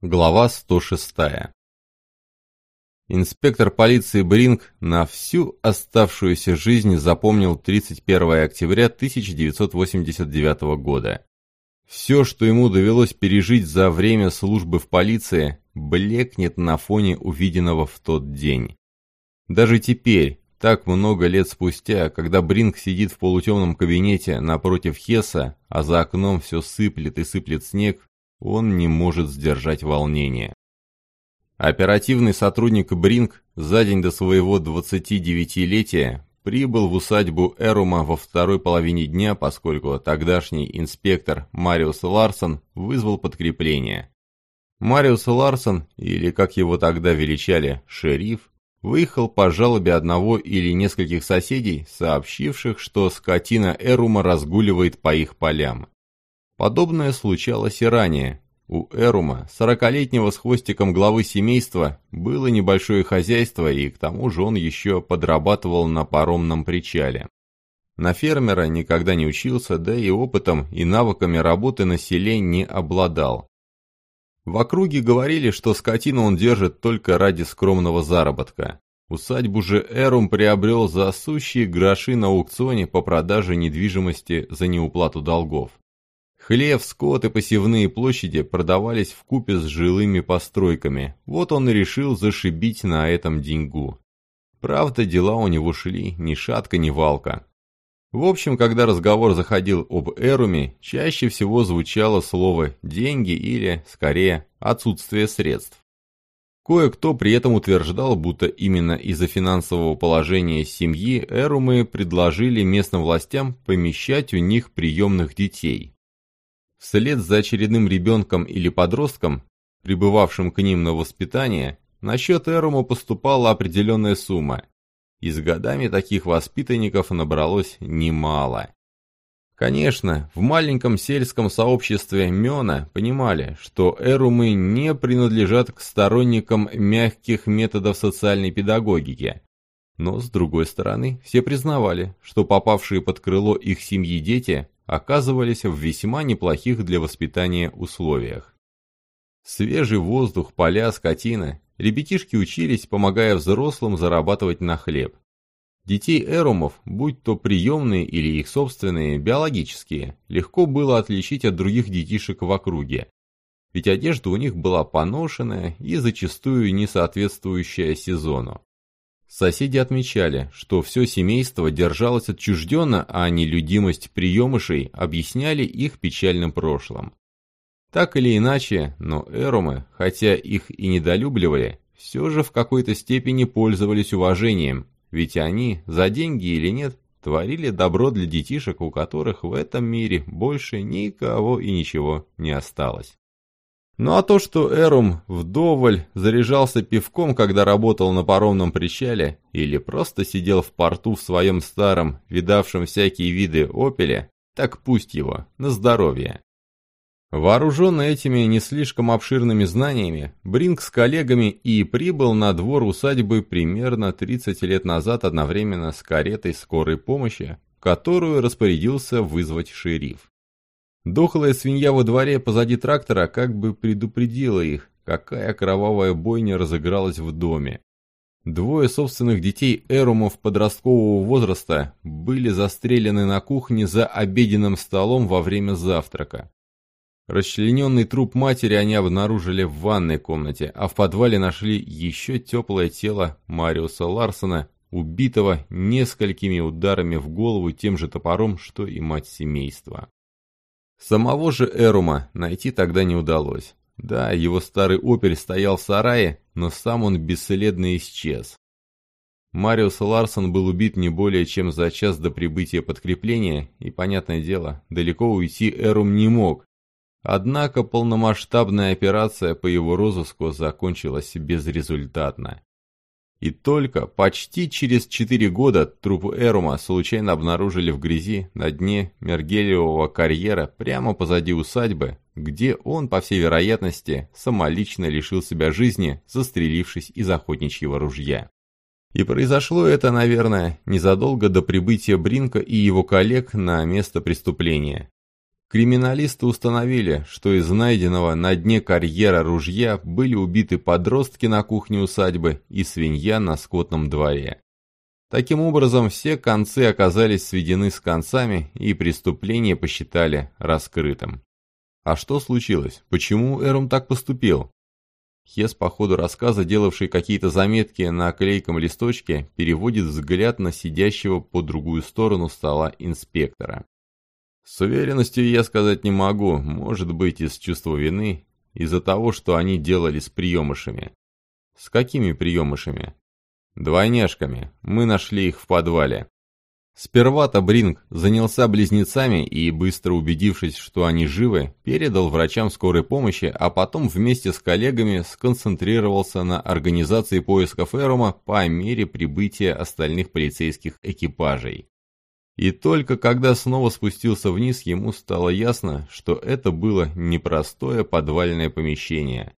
Глава 106. Инспектор полиции Бринг на всю оставшуюся жизнь запомнил 31 октября 1989 года. Все, что ему довелось пережить за время службы в полиции, блекнет на фоне увиденного в тот день. Даже теперь, так много лет спустя, когда Бринг сидит в полутемном кабинете напротив Хесса, а за окном все сыплет и сыплет снег, он не может сдержать волнения. Оперативный сотрудник Бринг за день до своего 29-летия прибыл в усадьбу Эрума во второй половине дня, поскольку тогдашний инспектор Мариус Ларсон вызвал подкрепление. Мариус Ларсон, или как его тогда величали, шериф, выехал по жалобе одного или нескольких соседей, сообщивших, что скотина Эрума разгуливает по их полям. Подобное случалось и ранее. У Эрума, сорокалетнего с хвостиком главы семейства, было небольшое хозяйство, и к тому же он еще подрабатывал на паромном причале. На фермера никогда не учился, да и опытом и навыками работы на селе не обладал. В округе говорили, что скотину он держит только ради скромного заработка. Усадьбу же Эрум приобрел за сущие гроши на аукционе по продаже недвижимости за неуплату долгов. Хлев, скот и посевные площади продавались в купе с жилыми постройками. Вот он и решил зашибить на этом деньгу. Правда, дела у него шли ни шатка, ни валка. В общем, когда разговор заходил об Эруме, чаще всего звучало слово «деньги» или, скорее, «отсутствие средств». Кое-кто при этом утверждал, будто именно из-за финансового положения семьи Эрумы предложили местным властям помещать у них приемных детей. Вслед за очередным ребенком или подростком, прибывавшим к ним на воспитание, на счет Эрума поступала определенная сумма, и с годами таких воспитанников набралось немало. Конечно, в маленьком сельском сообществе Мена понимали, что эрумы не принадлежат к сторонникам мягких методов социальной педагогики. Но, с другой стороны, все признавали, что попавшие под крыло их семьи дети оказывались в весьма неплохих для воспитания условиях. Свежий воздух, поля, скотина. Ребятишки учились, помогая взрослым зарабатывать на хлеб. Детей эрумов, будь то приемные или их собственные, биологические, легко было отличить от других детишек в округе. Ведь одежда у них была поношенная и зачастую не соответствующая сезону. Соседи отмечали, что все семейство держалось отчужденно, а нелюдимость приемышей объясняли их печальным прошлым. Так или иначе, но эрумы, хотя их и недолюбливали, все же в какой-то степени пользовались уважением, ведь они, за деньги или нет, творили добро для детишек, у которых в этом мире больше никого и ничего не осталось. Ну а то, что Эрум вдоволь заряжался пивком, когда работал на паромном причале, или просто сидел в порту в своем старом, видавшем всякие виды опеле, так пусть его, на здоровье. Вооруженный этими не слишком обширными знаниями, Бринг с коллегами и прибыл на двор усадьбы примерно 30 лет назад одновременно с каретой скорой помощи, которую распорядился вызвать шериф. Дохлая свинья во дворе позади трактора как бы предупредила их, какая кровавая бойня разыгралась в доме. Двое собственных детей Эрумов подросткового возраста были застрелены на кухне за обеденным столом во время завтрака. Расчлененный труп матери они обнаружили в ванной комнате, а в подвале нашли еще теплое тело Мариуса Ларсона, убитого несколькими ударами в голову тем же топором, что и мать семейства. Самого же Эрума найти тогда не удалось. Да, его старый опель стоял в сарае, но сам он бесследно исчез. Мариус Ларсон был убит не более чем за час до прибытия подкрепления, и, понятное дело, далеко уйти Эрум не мог. Однако полномасштабная операция по его розыску закончилась безрезультатно. И только почти через четыре года труп Эрума случайно обнаружили в грязи на дне Мергелиевого карьера прямо позади усадьбы, где он, по всей вероятности, самолично лишил себя жизни, застрелившись из охотничьего ружья. И произошло это, наверное, незадолго до прибытия Бринка и его коллег на место преступления. Криминалисты установили, что из найденного на дне карьера ружья были убиты подростки на кухне усадьбы и свинья на скотном дворе. Таким образом, все концы оказались сведены с концами и преступление посчитали раскрытым. А что случилось? Почему Эрум так поступил? Хес по ходу рассказа, делавший какие-то заметки на клейком листочке, переводит взгляд на сидящего по другую сторону стола инспектора. С уверенностью я сказать не могу, может быть из чувства вины, из-за того, что они делали с приемышами. С какими приемышами? Двойняшками. Мы нашли их в подвале. Сперва-то Бринг занялся близнецами и, быстро убедившись, что они живы, передал врачам скорой помощи, а потом вместе с коллегами сконцентрировался на организации поисков Эрума по мере прибытия остальных полицейских экипажей. И только когда снова спустился вниз, ему стало ясно, что это было непростое подвальное помещение.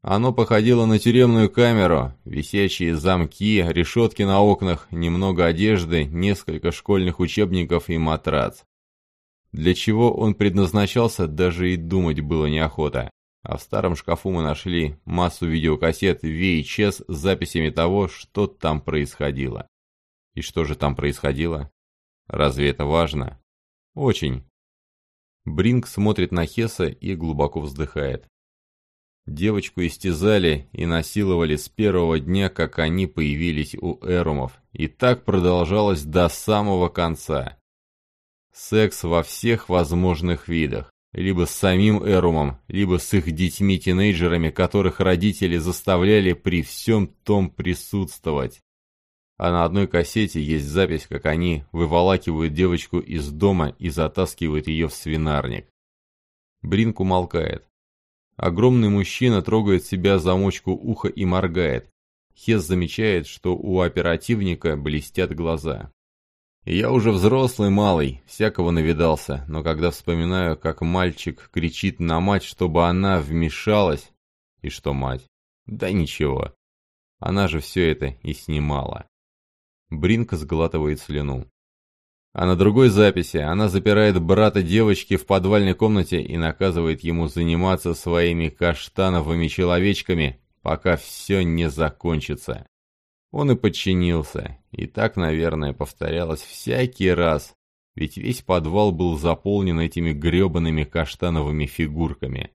Оно походило на тюремную камеру, висячие замки, решетки на окнах, немного одежды, несколько школьных учебников и матрац. Для чего он предназначался, даже и думать было неохота. А в старом шкафу мы нашли массу видеокассет VHS с записями того, что там происходило. И что же там происходило? Разве это важно? Очень. Бринг смотрит на Хесса и глубоко вздыхает. Девочку истязали и насиловали с первого дня, как они появились у Эрумов, и так продолжалось до самого конца. Секс во всех возможных видах, либо с самим Эрумом, либо с их детьми-тинейджерами, которых родители заставляли при всем том присутствовать а на одной кассете есть запись, как они выволакивают девочку из дома и затаскивают ее в свинарник. Бринк умолкает. Огромный мужчина трогает себя за мочку уха и моргает. Хес замечает, что у оперативника блестят глаза. Я уже взрослый малый, всякого навидался, но когда вспоминаю, как мальчик кричит на мать, чтобы она вмешалась... И что мать? Да ничего. Она же все это и снимала. Бринка сглатывает слюну. А на другой записи она запирает брата девочки в подвальной комнате и наказывает ему заниматься своими каштановыми человечками, пока все не закончится. Он и подчинился, и так, наверное, повторялось всякий раз, ведь весь подвал был заполнен этими гребаными каштановыми фигурками.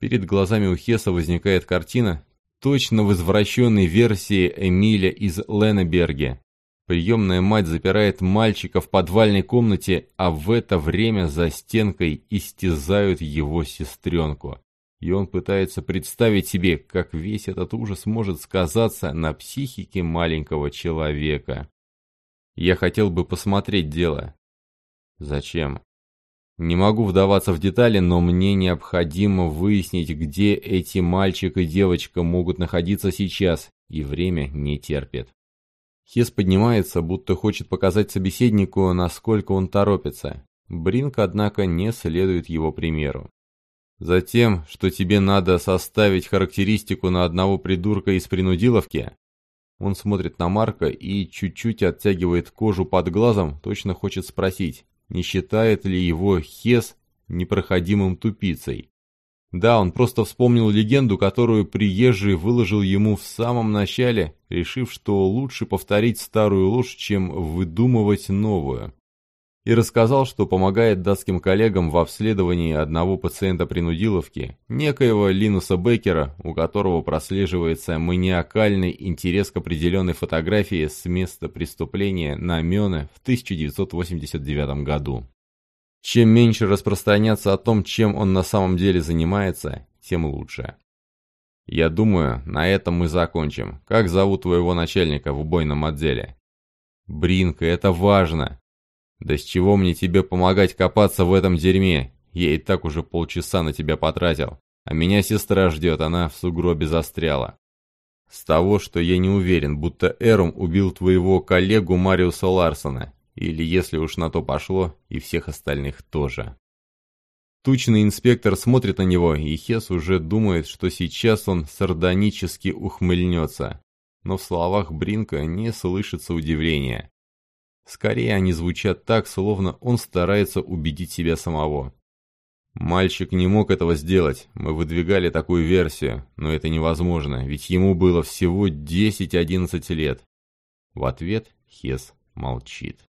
Перед глазами у Хеса возникает картина, точно в извращенной версии Эмиля из Ленеберге, Приемная мать запирает мальчика в подвальной комнате, а в это время за стенкой истязают его сестренку. И он пытается представить себе, как весь этот ужас может сказаться на психике маленького человека. Я хотел бы посмотреть дело. Зачем? Не могу вдаваться в детали, но мне необходимо выяснить, где эти мальчик и девочка могут находиться сейчас, и время не терпит. Хес поднимается, будто хочет показать собеседнику, насколько он торопится. Бринк, однако, не следует его примеру. Затем, что тебе надо составить характеристику на одного придурка из принудиловки, он смотрит на Марка и чуть-чуть оттягивает кожу под глазом, точно хочет спросить, не считает ли его Хес непроходимым тупицей. Да, он просто вспомнил легенду, которую приезжий выложил ему в самом начале, решив, что лучше повторить старую ложь, чем выдумывать новую. И рассказал, что помогает датским коллегам в обследовании одного пациента принудиловки, некоего Линуса Беккера, у которого прослеживается маниакальный интерес к определенной фотографии с места преступления на Мёне в 1989 году. Чем меньше распространяться о том, чем он на самом деле занимается, тем лучше. Я думаю, на этом мы закончим. Как зовут твоего начальника в убойном отделе? Бринка, это важно. Да с чего мне тебе помогать копаться в этом дерьме? Я и так уже полчаса на тебя потратил. А меня сестра ждет, она в сугробе застряла. С того, что я не уверен, будто Эрум убил твоего коллегу Мариуса Ларсона. Или, если уж на то пошло, и всех остальных тоже. Тучный инспектор смотрит на него, и Хес уже думает, что сейчас он сардонически ухмыльнется. Но в словах Бринка не слышится удивления. Скорее они звучат так, словно он старается убедить себя самого. Мальчик не мог этого сделать, мы выдвигали такую версию, но это невозможно, ведь ему было всего 10-11 лет. В ответ Хес молчит.